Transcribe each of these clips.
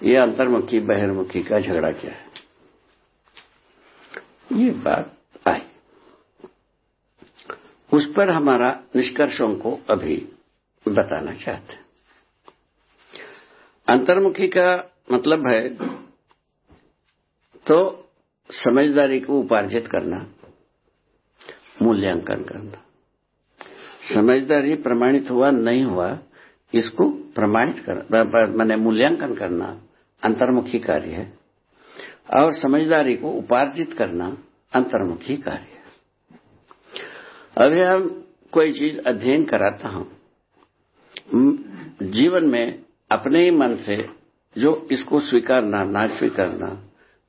ये अंतर्मुखी, बहिर्मुखी का झगड़ा क्या है? ये बात आई। उस पर हमारा निष्कर्षों को अभी बताना चाहते हैं। अंतर्मुखी का मतलब है तो समझदारी को उपार्जित करना, मूल्यांकन करना। समझदारी प्रमाणित हुआ, नहीं हुआ, इसको प्रमाणित कर मैंने मूल्यांकन करना अंतर्मुखी कार्य है और समझदारी को उपार्जित करना अंतर्मुखी कार्य है। अभी हम कोई चीज़ अध्ययन कराता हूँ। जीवन में अपने ही मन से जो इसको स्वीकारना ना स्वीकारना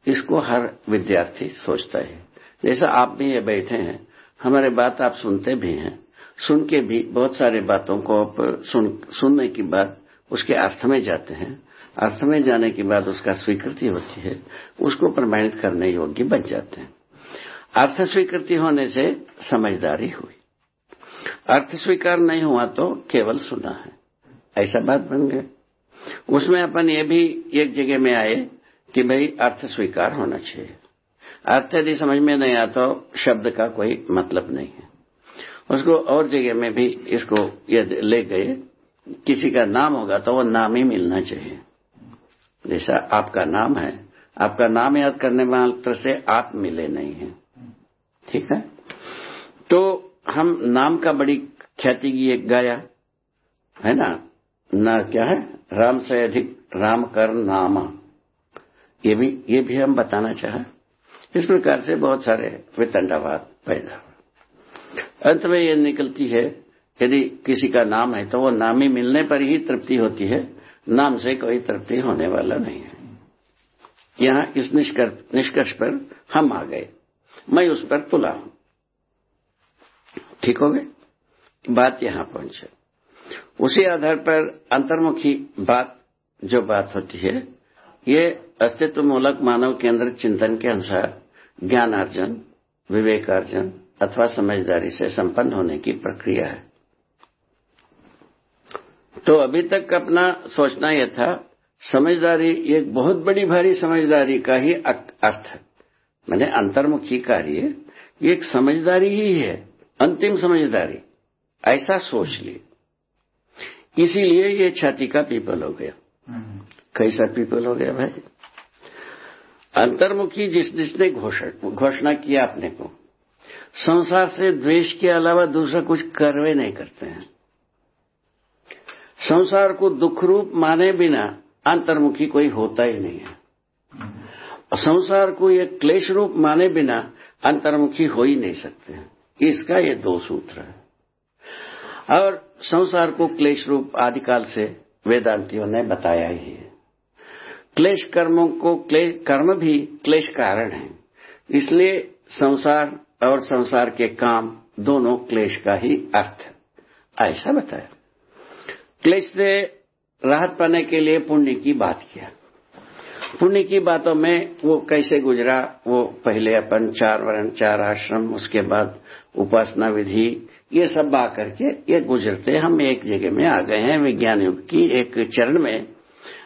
इसको हर विद्यार्थी सोचता है। जैसा आप भी ये बैठे हैं हमारे बात आप सुनते भी हैं सुन के भी बहुत सारे बातों को आप सुन, सुनने की बाद उसके अर्थ में जाते हैं। अर्थ में जाने के बाद उसका स्वीकृति होती है, उसको प्रमाणित करने योग्य बन जाते हैं। अर्थ स्वीकृति होने से समझदारी हुई। अर्थ स्वीकार नहीं हुआ तो केवल सुना है। ऐसा बात बन गए उसमें अपन ये भी एक जगह में आए कि भाई अर्थ स्वीकार होना चाहिए। अर्थ यदि समझ में नहीं आता, शब्द का कोई मतलब नहीं है। उसको और जगह में भी इसको ले गए किसी का नाम होगा तो वो नाम ही मिलना चाहिए। जैसा आपका नाम है, आपका नाम याद करने मात्र से आप मिले नहीं हैं। ठीक है? तो हम नाम का बड़ी ख्याति की एक गाया, है ना? ना क्या है? राम से अधिक राम कर नामा। ये भी ये भी हम बताना चाहें। इस प्रकार से बहुत सारे वितंडावाद पैदा हुए। अंत में ये निकलती है यदि किसी का नाम है तो वो नाम मिलने पर ही तृप्ति होती है। नाम से कोई तृप्ति होने वाला नहीं है। यहाँ इस निष्कर्ष पर हम आ गए। मैं उस पर तुला हूँ। ठीक हो गए? बात यहाँ पहुँचे। उसी आधार पर अंतर्मुखी बात जो बात होती है, ये अस्तित्व मूलक मानव केंद्र चिंतन के अनुसार ज्ञान ज्ञानार्जन, विवेकार्जन अथवा समझदारी से संपन्न होने की प्रक्रिया है। तो अभी तक अपना सोचना यह था समझदारी एक बहुत बड़ी भारी समझदारी का ही अर्थ है। मैंने अंतर्मुखी कार्य ये एक समझदारी ही है अंतिम समझदारी। ऐसा सोच लिए इसीलिए ये छाती का पीपल हो गया। कैसा पीपल हो गया भाई? अंतर्मुखी जिस जिसने घोषणा किया अपने को संसार से द्वेष के अलावा दूसरा कुछ करवे नहीं करते हैं। संसार को दुख रूप माने बिना अंतर्मुखी कोई होता ही नहीं है। संसार को ये क्लेश रूप माने बिना अंतर्मुखी हो ही नहीं सकते इसका ये दो सूत्र है। और संसार को क्लेश रूप आदिकाल से वेदांतियों ने बताया ही है। क्लेश कर्मों को क्लेश कर्म भी क्लेश कारण है। इसलिए संसार और संसार के काम दोनों क्लेश का ही अर्थ ऐसा बताया। क्लेश से राहत पाने के लिए पुण्य की बात किया। पुण्य की बातों में वो कैसे गुजरा, वो पहले अपन चार वर्ण, चार आश्रम, उसके बाद उपासना विधि, ये सब आ करके ये गुजरते हम एक जगह में आ गए हैं विज्ञान युग की एक चरण में,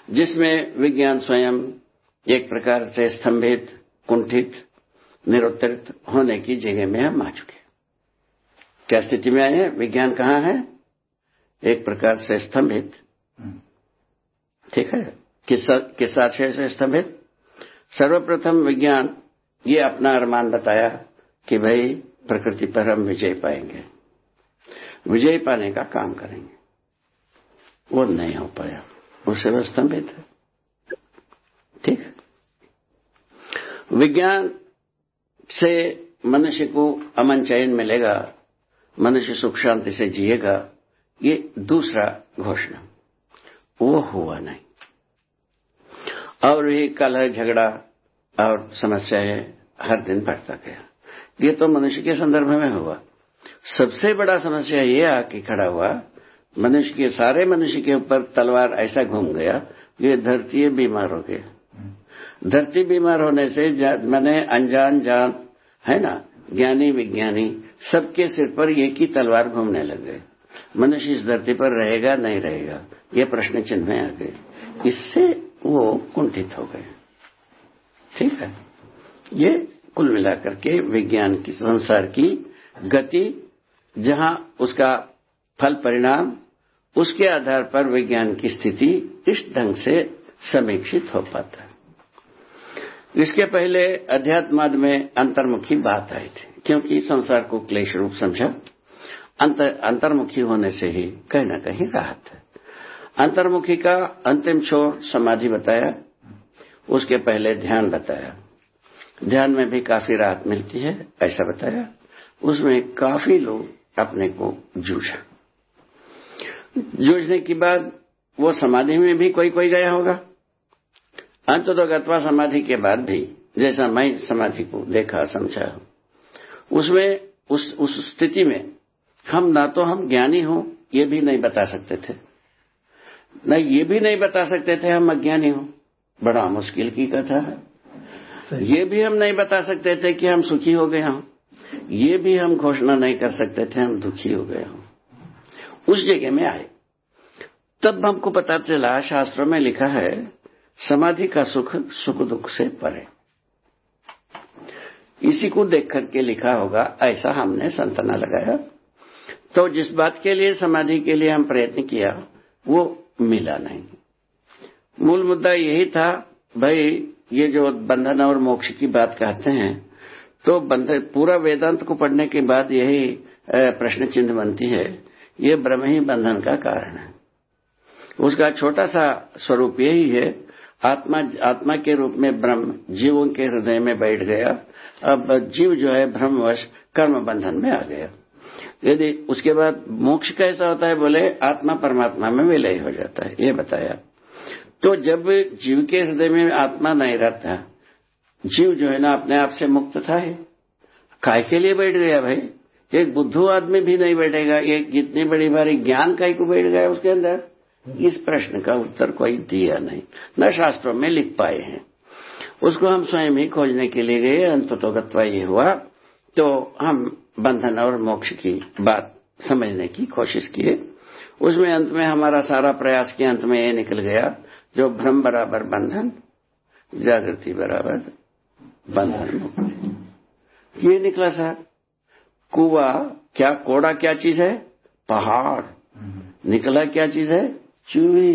जिसमें विज्ञान स्वयं एक प्रकार से स्तंभित, कुंठित, निरुत्तरित होने की जगह में हम आ चुके क्या स्थिति में आए हैं? विज्ञान कहाँ है? एक प्रकार से स्तंभित। ठीक है? किस किस आशय से स्तंभित? सर्वप्रथम विज्ञान ये अपना अरमान बताया कि भाई प्रकृति पर हम विजय पाएँगे। विजय पाने का काम करेंगे। वो नहीं हो पाया। उससे वह स्तंभित है। ठीक विज्ञान से मनुष्य को अमन चयन मिलेगा। मनुष्य सुख शांति से जिएगा। ये दूसरा घोषणा। वो हुआ नहीं। और ये कलह, झगड़ा और समस्याएँ हर दिन बढ़ता गया। ये तो मनुष्य के संदर्भ में हुआ। सबसे बड़ा समस्या ये आके खड़ा हुआ, मनुष्य के, सारे मनुष्य के ऊपर तलवार ऐसा घूम गया, ये धरती बीमार हो गया। धरती बीमार होने से मैंने अनजान जान, है ना, ज्ञानी, विज्ञानी, सबके सिर पर एक ही तलवार घूमने लग गए। मनुष्य इस धरती पर रहेगा, नहीं रहेगा? ये प्रश्न चिन्ह में आ गए। इससे वो कुंठित हो गए। ठीक है? ये कुल मिलाकर के विज्ञान की, संसार की गति, जहाँ उसका फल परिणाम, उसके आधार पर विज्ञान की स्थिति इस ढंग से समीक्षित हो पाता है। इसके पहले अध्यात्मद में अंतर्मुखी बात आई थी, क्योंकि संसार को क्लेश रूप समझा। अंतर, अंतर्मुखी होने से ही कहीं ना कहीं राहत है। अंतर्मुखी का अंतिम छोर समाधि बताया उसके पहले ध्यान बताया। ध्यान में भी काफ़ी राहत मिलती है ऐसा बताया। उसमें काफ़ी लोग अपने को जूझा। जूझने के बाद वो समाधि में भी कोई कोई गया होगा। अंत गत्वा समाधि के बाद भी जैसा मैं समाधि को देखा समझा उसमें उस उस स्थिति में हम ना तो हम ज्ञानी हो ये भी नहीं बता सकते थे। न ये भी नहीं बता सकते थे हम अज्ञानी हो। बड़ा मुश्किल की कथा है। ये भी हम नहीं बता सकते थे कि हम सुखी हो गए हों। ये भी हम घोषणा नहीं कर सकते थे हम दुखी हो गए हों। उस जगह में आए। तब हमको पता चला शास्त्रों में लिखा है समाधि का सुख सुख दुख से परे। इसी को देख करके लिखा होगा ऐसा हमने संतना लगाया। तो जिस बात के लिए, समाधि के लिए हम प्रयत्न किया, वो मिला नहीं। मूल मुद्दा यही था, भाई, ये जो बंधन और मोक्ष की बात कहते हैं तो बंधन पूरा वेदांत को पढ़ने के बाद यही प्रश्न चिन्ह बनती है। ये ब्रह्म ही बंधन का कारण है। उसका छोटा सा स्वरूप यही है, आत्मा आत्मा के रूप में ब्रह्म जीवों के हृदय में बैठ गया, अब जीव जो है ब्रह्मवश कर्म बंधन में आ गया। यदि उसके बाद मोक्ष कैसा होता है, बोले, आत्मा परमात्मा में विलय हो जाता है, ये बताया। तो जब जीव के हृदय में आत्मा नहीं रहता, जीव जो है ना, अपने आप से मुक्त था है। काय के लिए बैठ गया भाई? एक बुद्धू आदमी भी नहीं बैठेगा, एक जितनी बड़ी बारी ज्ञान काय को बैठ गया उसके अंदर? इस प्रश्न का उत्तर कोई दिया नहीं। न शास्त्रों में लिख पाए हैं। उसको हम स्वयं ही खोजने के लिए गए अंत तो गत्वा ये हुआ। तो हम बंधन और मोक्ष की बात समझने की कोशिश किए। उसमें अंत में हमारा सारा प्रयास के अंत में ये निकल गया, जो भ्रम बराबर बंधन, जागृति बराबर बंधन मुक्ति। ये निकला सर। कुआ क्या कोड़ा क्या चीज़ है? पहाड़। निकला क्या चीज़ है? चूहे।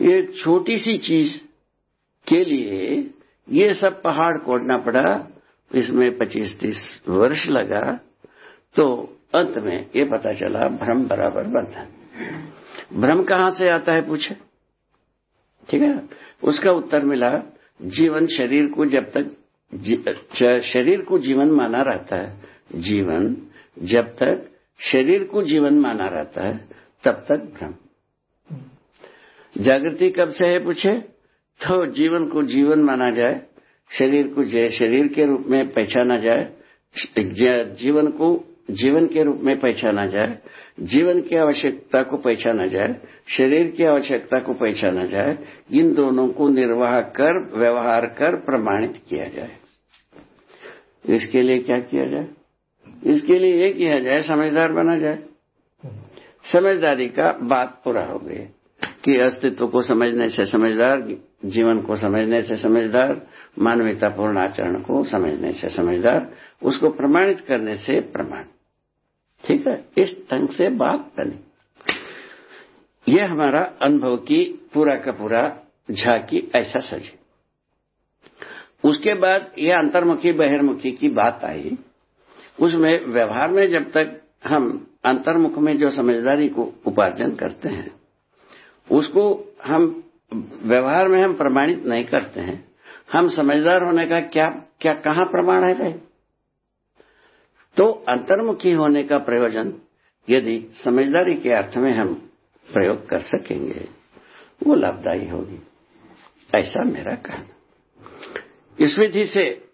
एक छोटी सी चीज़ के लिए ये सब पहाड़ कोड़ना पड़ा। इसमें 25-30 वर्ष लगा तो अंत में ये पता चला भ्रम बराबर बंधन भ्रम कहाँ से आता है पूछे? ठीक है? उसका उत्तर मिला, जीवन शरीर को जब तक शरीर को जीवन माना रहता है, जीवन जब तक शरीर को जीवन माना रहता है, तब तक भ्रम। जागृति कब से है पूछे? तो जीवन को जीवन माना जाए शरीर को शरीर के रूप में पहचाना जाए जीवन को, जीवन के रूप में पहचाना जाए, जीवन की आवश्यकता को पहचाना जाए, शरीर की आवश्यकता को पहचाना जाए, इन दोनों को निर्वाह कर, व्यवहार कर प्रमाणित किया जाए। इसके लिए क्या किया जाए? इसके लिए ये किया जाए, समझदार बना जाए। समझदारी का बात पूरा हो गई कि अस्तित्व को समझने से समझदार, जीवन को समझने से समझदार मानवीयतापूर्ण आचरण को समझने से समझदार, उसको प्रमाणित करने से प्रमाण। ठीक है? इस ढंग से बात बनी यह हमारा अनुभव की पूरा का पूरा झांकी, ऐसा सजी। उसके बाद यह अंतर्मुखी, बहिर्मुखी की बात आई। उसमें व्यवहार में जब तक हम अंतर्मुख में जो समझदारी को उपार्जन करते हैं, उसको हम व्यवहार में हम प्रमाणित नहीं करते हैं। हम समझदार होने का क्या क्या, कहाँ प्रमाण है भाई? तो अंतर्मुखी होने का प्रयोजन, यदि समझदारी के अर्थ में हम प्रयोग कर सकेंगे, वो लाभदायी होगी। ऐसा मेरा कहना। इस विधि से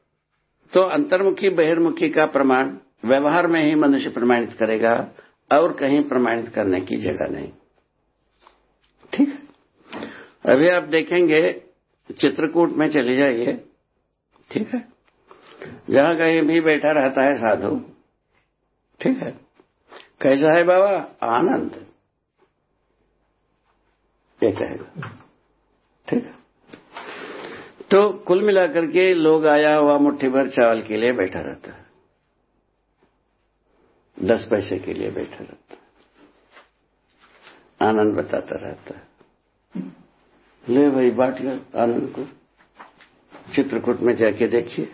तो अंतर्मुखी, बहिर्मुखी का प्रमाण व्यवहार में ही मनुष्य प्रमाणित करेगा, और कहीं प्रमाणित करने की जगह नहीं। ठीक है? अभी आप देखेंगे चित्रकूट में चले जाइए। ठीक है? जहाँ कहीं भी बैठा रहता है साधु। ठीक है? कैसा है बाबा? आनंद। ये कहेगा। ठीक है? तो कुल मिलाकर के लोग आया हुआ मुट्ठी भर चावल के लिए बैठा रहता है। दस पैसे के लिए बैठा रहता है। आनंद बताता रहता है। ले भाई बाटिया आनंद को चित्रकूट में जाके देखिए।